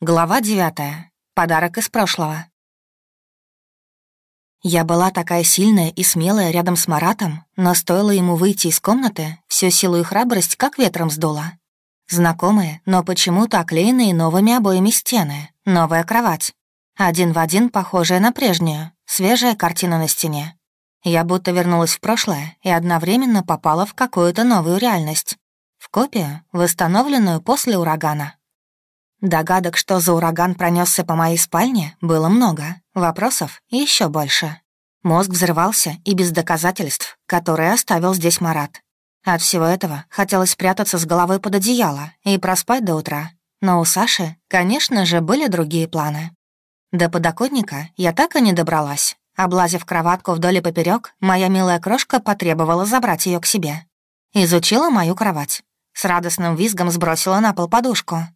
Глава девятая. Подарок из прошлого. Я была такая сильная и смелая рядом с Маратом, но стоило ему выйти из комнаты, всю силу и храбрость как ветром сдуло. Знакомые, но почему-то оклеенные новыми обоями стены, новая кровать. Один в один похожая на прежнюю, свежая картина на стене. Я будто вернулась в прошлое и одновременно попала в какую-то новую реальность. В копию, восстановленную после урагана. Догадок, что за ураган пронесся по моей спальне, было много, вопросов еще больше. Мозг взрывался и без доказательств, которые оставил здесь Марат. От всего этого хотелось спрятаться с головой под одеяло и проспать до утра. Но у Саши, конечно же, были другие планы. До подоконника я так и не добралась. Облазив кроватку вдоль и поперек, моя милая крошка потребовала забрать ее к себе. Изучила мою кровать. С радостным визгом сбросила на пол подушку,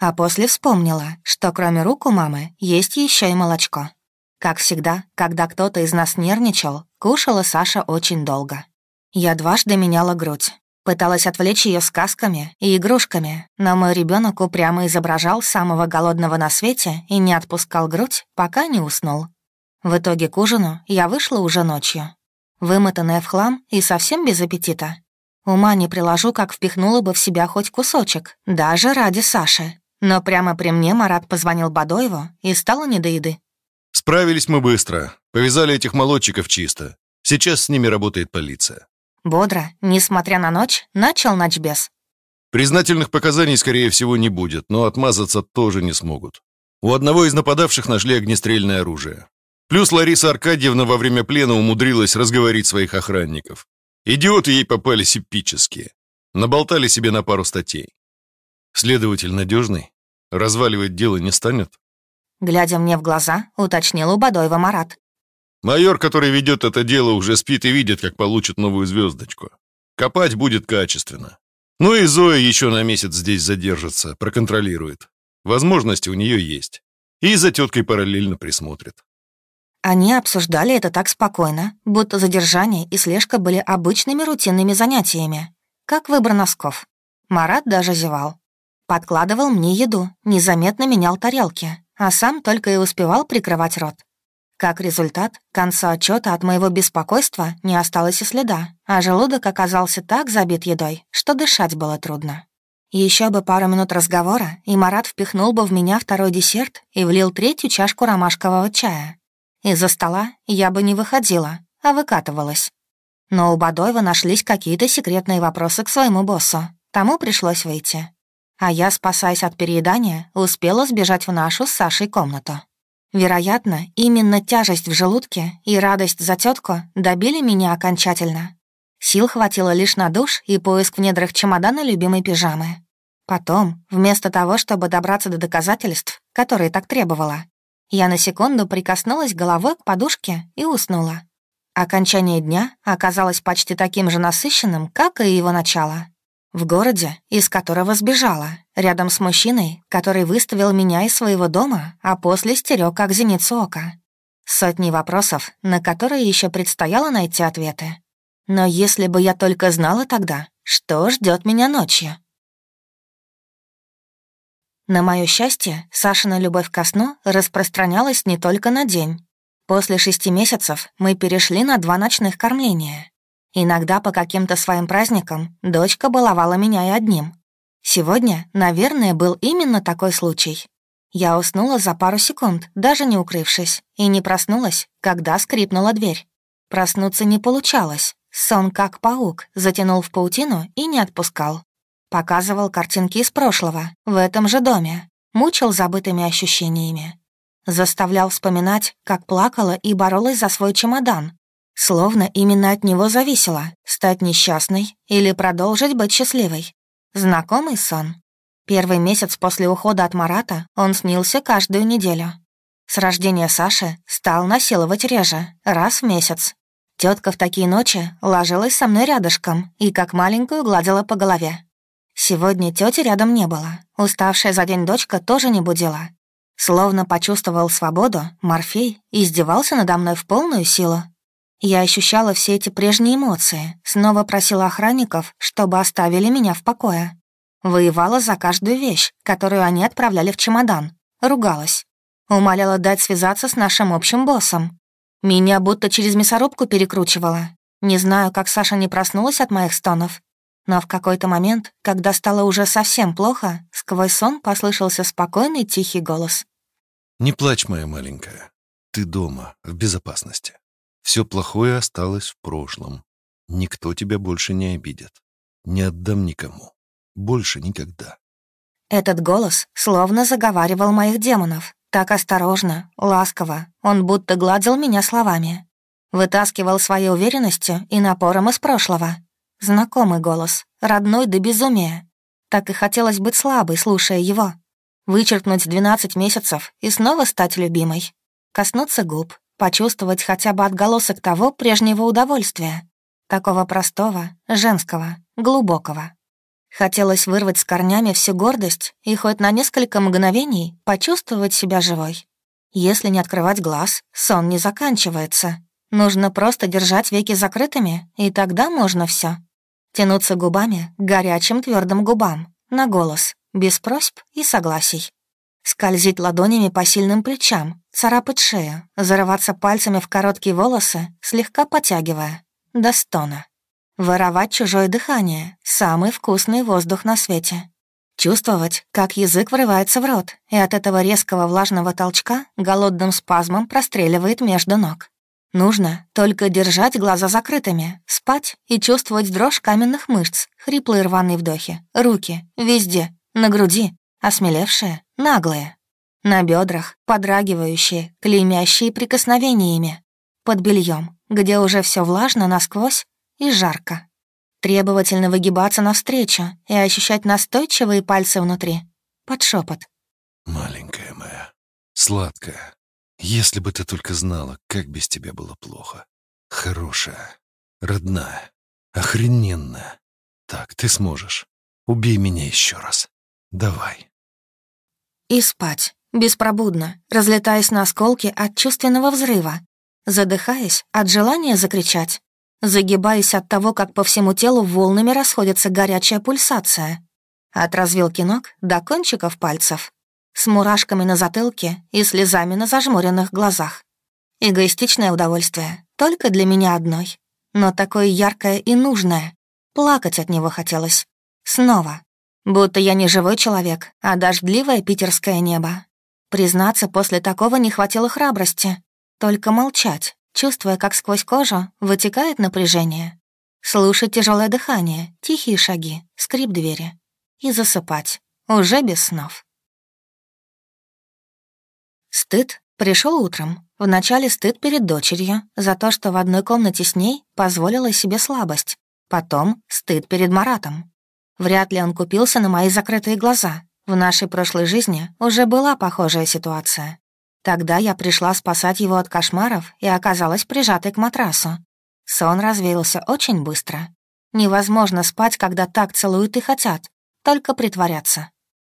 а после вспомнила, что кроме рук у мамы есть еще и молочко. Как всегда, когда кто-то из нас нервничал, кушала Саша очень долго. Я дважды меняла грудь. Пыталась отвлечь ее сказками и игрушками, но мой ребенок упрямо изображал самого голодного на свете и не отпускал грудь, пока не уснул. В итоге к ужину я вышла уже ночью. Вымотанная в хлам и совсем без аппетита. Ума не приложу, как впихнула бы в себя хоть кусочек, даже ради Саши. Но прямо при мне Марат позвонил Бадоеву, и стало не до еды. Справились мы быстро. Повязали этих молодчиков чисто. Сейчас с ними работает полиция. Бодро, несмотря на ночь, начал ночбес. Признательных показаний, скорее всего, не будет, но отмазаться тоже не смогут. У одного из нападавших нашли огнестрельное оружие. Плюс Лариса Аркадьевна во время плена умудрилась разговорить своих охранников. Идиоты ей попались эпические. Наболтали себе на пару статей. Следователь надежный? Разваливать дело не станет? Глядя мне в глаза, уточнил у Бадоева Марат. Майор, который ведет это дело, уже спит и видит, как получит новую звездочку. Копать будет качественно. Ну и Зоя еще на месяц здесь задержится, проконтролирует. Возможности у нее есть. И за теткой параллельно присмотрит. Они обсуждали это так спокойно, будто задержание и слежка были обычными рутинными занятиями. Как выбор носков. Марат даже зевал. Подкладывал мне еду, незаметно менял тарелки, а сам только и успевал прикрывать рот. Как результат, к концу отчета от моего беспокойства не осталось и следа, а желудок оказался так забит едой, что дышать было трудно. Еще бы пару минут разговора, и Марат впихнул бы в меня второй десерт и влил третью чашку ромашкового чая. Из-за стола я бы не выходила, а выкатывалась. Но у Бадоева нашлись какие-то секретные вопросы к своему боссу. Тому пришлось выйти а я, спасаясь от переедания, успела сбежать в нашу с Сашей комнату. Вероятно, именно тяжесть в желудке и радость за тетку добили меня окончательно. Сил хватило лишь на душ и поиск в недрах чемодана любимой пижамы. Потом, вместо того, чтобы добраться до доказательств, которые так требовала, я на секунду прикоснулась головой к подушке и уснула. Окончание дня оказалось почти таким же насыщенным, как и его начало. В городе, из которого сбежала, рядом с мужчиной, который выставил меня из своего дома, а после стерег как зеницу ока. Сотни вопросов, на которые еще предстояло найти ответы. Но если бы я только знала тогда, что ждет меня ночью. На мое счастье, Сашина любовь ко сну распространялась не только на день. После шести месяцев мы перешли на два ночных кормления. Иногда по каким-то своим праздникам дочка баловала меня и одним. Сегодня, наверное, был именно такой случай. Я уснула за пару секунд, даже не укрывшись, и не проснулась, когда скрипнула дверь. Проснуться не получалось. Сон, как паук, затянул в паутину и не отпускал. Показывал картинки из прошлого, в этом же доме, мучил забытыми ощущениями. Заставлял вспоминать, как плакала и боролась за свой чемодан, Словно именно от него зависело, стать несчастной или продолжить быть счастливой. Знакомый сон. Первый месяц после ухода от Марата он снился каждую неделю. С рождения Саши стал насиловать реже, раз в месяц. Тетка в такие ночи ложилась со мной рядышком и как маленькую гладила по голове. Сегодня тети рядом не было, уставшая за день дочка тоже не будила. Словно почувствовал свободу, Морфей издевался надо мной в полную силу. Я ощущала все эти прежние эмоции, снова просила охранников, чтобы оставили меня в покое. Воевала за каждую вещь, которую они отправляли в чемодан. ругалась. Умоляла дать связаться с нашим общим боссом. Меня будто через мясорубку перекручивала. Не знаю, как Саша не проснулась от моих стонов, но в какой-то момент, когда стало уже совсем плохо, сквозь сон послышался спокойный тихий голос. «Не плачь, моя маленькая. Ты дома, в безопасности. Все плохое осталось в прошлом. Никто тебя больше не обидит. Не отдам никому. Больше никогда». Этот голос словно заговаривал моих демонов. Так осторожно, ласково. Он будто гладил меня словами. Вытаскивал своей уверенностью и напором из прошлого. Знакомый голос, родной до безумия. Так и хотелось быть слабой, слушая его. Вычеркнуть 12 месяцев и снова стать любимой. Коснуться губ, почувствовать хотя бы отголосок того прежнего удовольствия. Такого простого, женского, глубокого. Хотелось вырвать с корнями всю гордость и хоть на несколько мгновений почувствовать себя живой. Если не открывать глаз, сон не заканчивается. Нужно просто держать веки закрытыми, и тогда можно все. Тянуться губами к горячим твердым губам, на голос, без просьб и согласий. Скользить ладонями по сильным плечам, царапать шею, зарываться пальцами в короткие волосы, слегка потягивая. До стона. Воровать чужое дыхание, самый вкусный воздух на свете. Чувствовать, как язык врывается в рот, и от этого резкого влажного толчка голодным спазмом простреливает между ног. Нужно только держать глаза закрытыми, спать и чувствовать дрожь каменных мышц, хриплые рваные вдохи, руки, везде, на груди, осмелевшие, наглые. На бедрах, подрагивающие, клеймящие прикосновениями. Под бельем, где уже все влажно насквозь и жарко. Требовательно выгибаться навстречу и ощущать настойчивые пальцы внутри. Под шепот. «Маленькая моя, сладкая, если бы ты только знала, как без тебя было плохо. Хорошая, родная, охрененная. Так, ты сможешь. Убей меня еще раз. Давай. И спать, беспробудно, разлетаясь на осколки от чувственного взрыва, задыхаясь от желания закричать, загибаясь от того, как по всему телу волнами расходится горячая пульсация. От развилки ног до кончиков пальцев с мурашками на затылке и слезами на зажмуренных глазах. Эгоистичное удовольствие, только для меня одной, но такое яркое и нужное. Плакать от него хотелось. Снова. Будто я не живой человек, а дождливое питерское небо. Признаться, после такого не хватило храбрости. Только молчать, чувствуя, как сквозь кожу вытекает напряжение. Слушать тяжелое дыхание, тихие шаги, скрип двери. И засыпать, уже без снов. Стыд пришел утром. Вначале стыд перед дочерью за то, что в одной комнате с ней позволила себе слабость. Потом стыд перед Маратом. Вряд ли он купился на мои закрытые глаза. В нашей прошлой жизни уже была похожая ситуация. Тогда я пришла спасать его от кошмаров и оказалась прижатой к матрасу. Сон развеялся очень быстро. Невозможно спать, когда так целуют и хотят, только притворяться.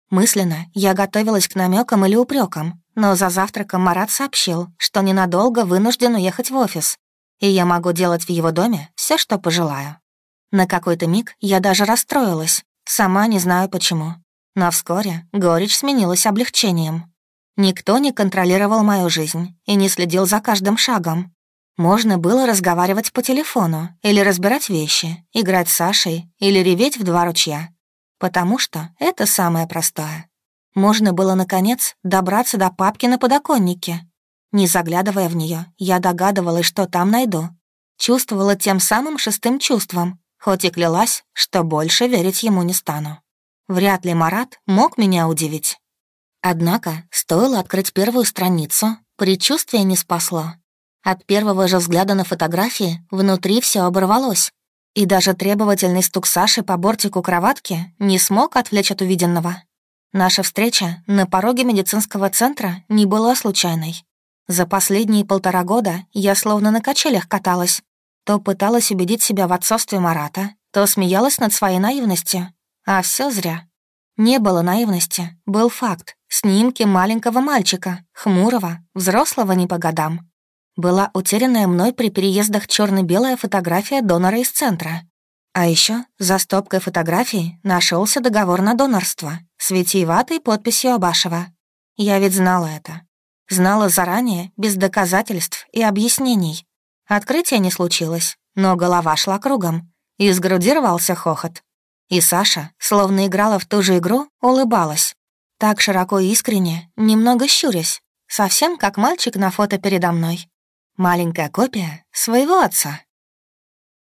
Мысленно я готовилась к намекам или упрекам, но за завтраком Марат сообщил, что ненадолго вынужден уехать в офис, и я могу делать в его доме все, что пожелаю. На какой-то миг я даже расстроилась, сама не знаю почему. Но вскоре горечь сменилась облегчением. Никто не контролировал мою жизнь и не следил за каждым шагом. Можно было разговаривать по телефону или разбирать вещи, играть с Сашей или реветь в два ручья. Потому что это самое простое. Можно было, наконец, добраться до папки на подоконнике. Не заглядывая в нее, я догадывалась, что там найду. Чувствовала тем самым шестым чувством, хоть и клялась, что больше верить ему не стану. Вряд ли Марат мог меня удивить. Однако, стоило открыть первую страницу, предчувствие не спасло. От первого же взгляда на фотографии внутри все оборвалось. И даже требовательный стук Саши по бортику кроватки не смог отвлечь от увиденного. Наша встреча на пороге медицинского центра не была случайной. За последние полтора года я словно на качелях каталась. То пыталась убедить себя в отцовстве Марата, то смеялась над своей наивностью. А все зря. Не было наивности, был факт. Снимки маленького мальчика, хмурого, взрослого не по годам. Была утерянная мной при переездах черно белая фотография донора из центра. А еще за стопкой фотографий нашелся договор на донорство с витиеватой подписью Абашева. Я ведь знала это. Знала заранее, без доказательств и объяснений. Открытия не случилось, но голова шла кругом. Из груди рвался хохот. И Саша, словно играла в ту же игру, улыбалась. Так широко и искренне, немного щурясь. Совсем как мальчик на фото передо мной. Маленькая копия своего отца.